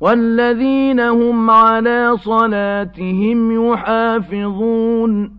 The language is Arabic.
وَالَّذِينَ هُمْ عَلَىٰ صَلَاتِهِمْ يُحَافِظُونَ